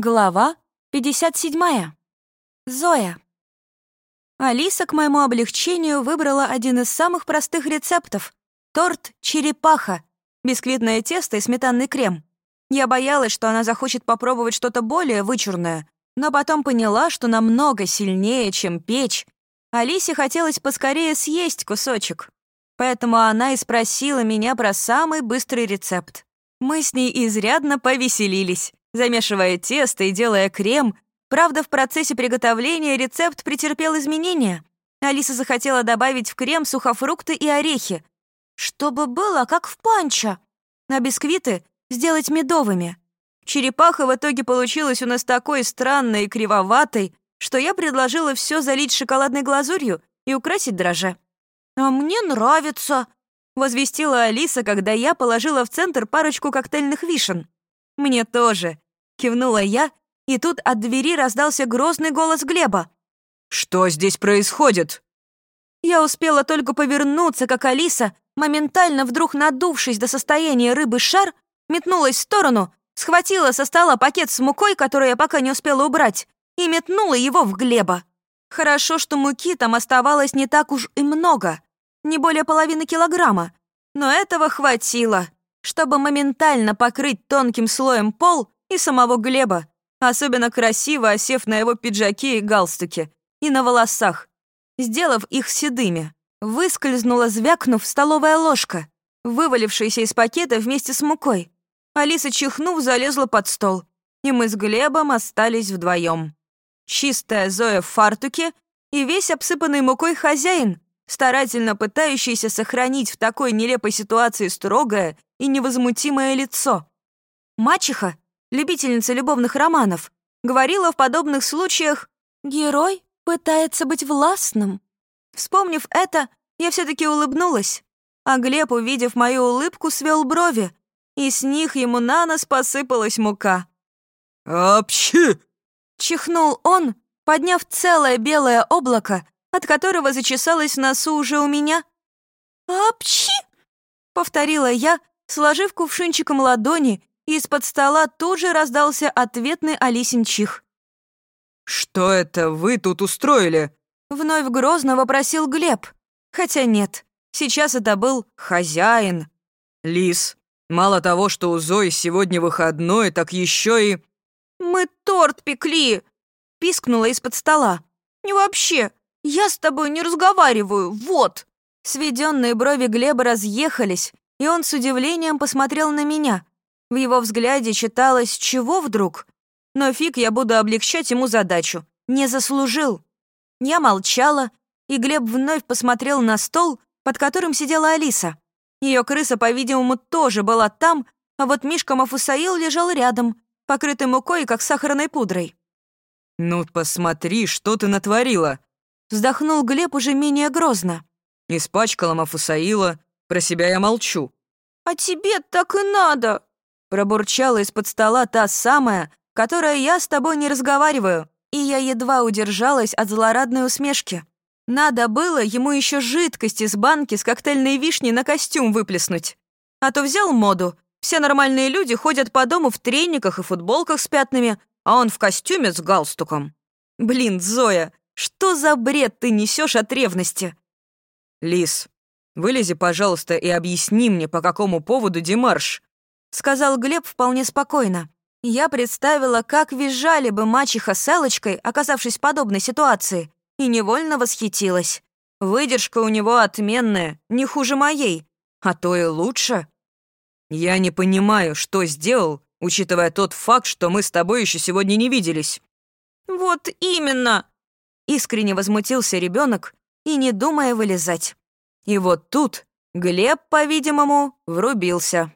Глава 57. Зоя. Алиса, к моему облегчению, выбрала один из самых простых рецептов — торт «Черепаха», бисквитное тесто и сметанный крем. Я боялась, что она захочет попробовать что-то более вычурное, но потом поняла, что намного сильнее, чем печь. Алисе хотелось поскорее съесть кусочек, поэтому она и спросила меня про самый быстрый рецепт. Мы с ней изрядно повеселились замешивая тесто и делая крем. Правда, в процессе приготовления рецепт претерпел изменения. Алиса захотела добавить в крем сухофрукты и орехи, чтобы было как в панчо, а бисквиты сделать медовыми. Черепаха в итоге получилась у нас такой странной и кривоватой, что я предложила все залить шоколадной глазурью и украсить дрожжи. «А мне нравится», — возвестила Алиса, когда я положила в центр парочку коктейльных вишен. «Мне тоже», — кивнула я, и тут от двери раздался грозный голос Глеба. «Что здесь происходит?» Я успела только повернуться, как Алиса, моментально вдруг надувшись до состояния рыбы шар, метнулась в сторону, схватила со стола пакет с мукой, который я пока не успела убрать, и метнула его в Глеба. Хорошо, что муки там оставалось не так уж и много, не более половины килограмма, но этого хватило чтобы моментально покрыть тонким слоем пол и самого Глеба, особенно красиво осев на его пиджаке и галстуке, и на волосах, сделав их седыми. Выскользнула, звякнув, столовая ложка, вывалившаяся из пакета вместе с мукой. Алиса, чихнув, залезла под стол, и мы с Глебом остались вдвоем. Чистая Зоя в фартуке и весь обсыпанный мукой хозяин, старательно пытающийся сохранить в такой нелепой ситуации строгое и невозмутимое лицо. Мачеха, любительница любовных романов, говорила в подобных случаях «Герой пытается быть властным». Вспомнив это, я все таки улыбнулась, а Глеб, увидев мою улыбку, свел брови, и с них ему на нос посыпалась мука. «Апчхи!» — чихнул он, подняв целое белое облако, от которого зачесалось в носу уже у меня. «Апчхи!» — повторила я, Сложив кувшинчиком ладони, из-под стола тут же раздался ответный Алисин чих. «Что это вы тут устроили?» Вновь грозно вопросил Глеб. Хотя нет, сейчас это был хозяин. «Лис, мало того, что у Зои сегодня выходной, так еще и...» «Мы торт пекли!» Пискнула из-под стола. «И вообще, я с тобой не разговариваю, вот!» Сведенные брови Глеба разъехались, и он с удивлением посмотрел на меня. В его взгляде читалось «чего вдруг?». Но фиг я буду облегчать ему задачу. Не заслужил. Я молчала, и Глеб вновь посмотрел на стол, под которым сидела Алиса. Ее крыса, по-видимому, тоже была там, а вот Мишка Мафусаил лежал рядом, покрытый мукой, как сахарной пудрой. «Ну, посмотри, что ты натворила!» Вздохнул Глеб уже менее грозно. «Испачкала Мафусаила, про себя я молчу». «А тебе так и надо!» Пробурчала из-под стола та самая, которая я с тобой не разговариваю, и я едва удержалась от злорадной усмешки. Надо было ему еще жидкость из банки с коктейльной вишней на костюм выплеснуть. А то взял моду. Все нормальные люди ходят по дому в трениках и футболках с пятнами, а он в костюме с галстуком. Блин, Зоя, что за бред ты несешь от ревности? Лис, Вылези, пожалуйста, и объясни мне, по какому поводу демарш», — сказал Глеб вполне спокойно. Я представила, как визжали бы мачеха с Элочкой, оказавшись в подобной ситуации, и невольно восхитилась. Выдержка у него отменная, не хуже моей, а то и лучше. «Я не понимаю, что сделал, учитывая тот факт, что мы с тобой еще сегодня не виделись». «Вот именно!» Искренне возмутился ребенок и не думая вылезать. И вот тут Глеб, по-видимому, врубился.